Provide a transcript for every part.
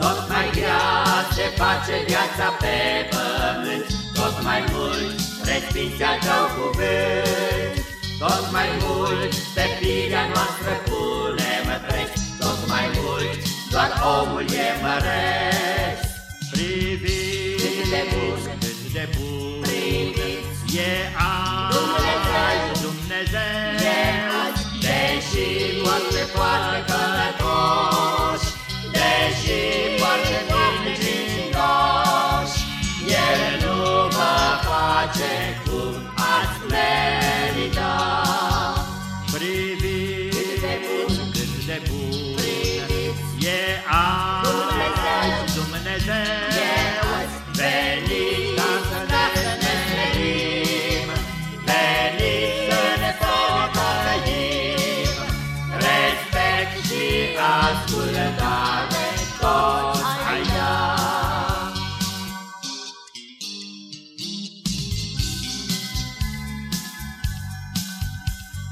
Tot mai grea se face viața pe pământ, Tot mai mult respingi al tău cuvânt, Tot mai mult pe firea noastră punem preț, Tot mai mult doar omul e măreț. Priviți cât de bun, cât de bun. priviți, e azi Dumnezeu, Dumnezeu, e azi, deși foarte, foarte călătoși, cât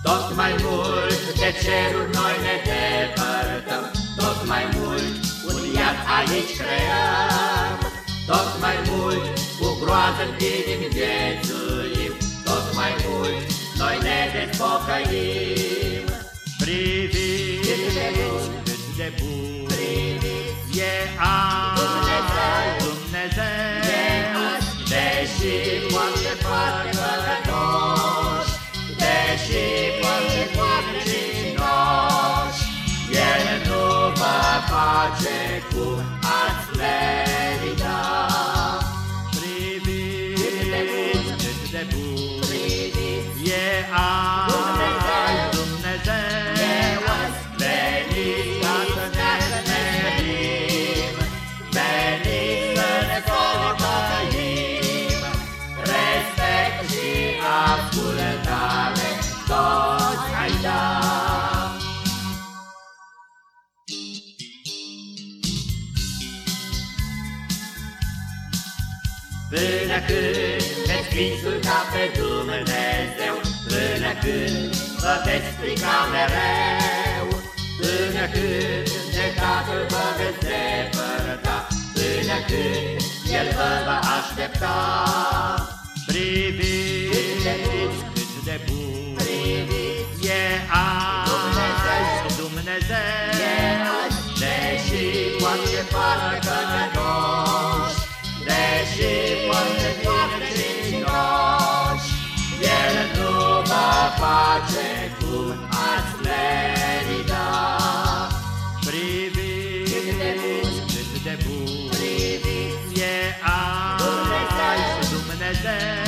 Tot mai mult de ceruri noi ne depărtăm, Tot mai mult un iad aici creăm, Tot mai mult cu groază în inimi viețuim, Tot mai mult noi ne despocăim. priviți Cât de bun, cât de bun priviți, e azi. Dumnezeu, Dumnezeu, e azi, Deși foarte, Deși foarte, foarte mincinoși, El nu vă face cum Până când veți fi insulta pe Dumnezeu, Până când vă veți strica mereu, Până când de Tatăl vă veți depărta, Până când El vă va aștepta. priviți cât de bun Priviți, e azi Dumnezeu, Dumnezeu, pace de bun, cât de bun, priviți, e azi Dumnezeu. Dumnezeu.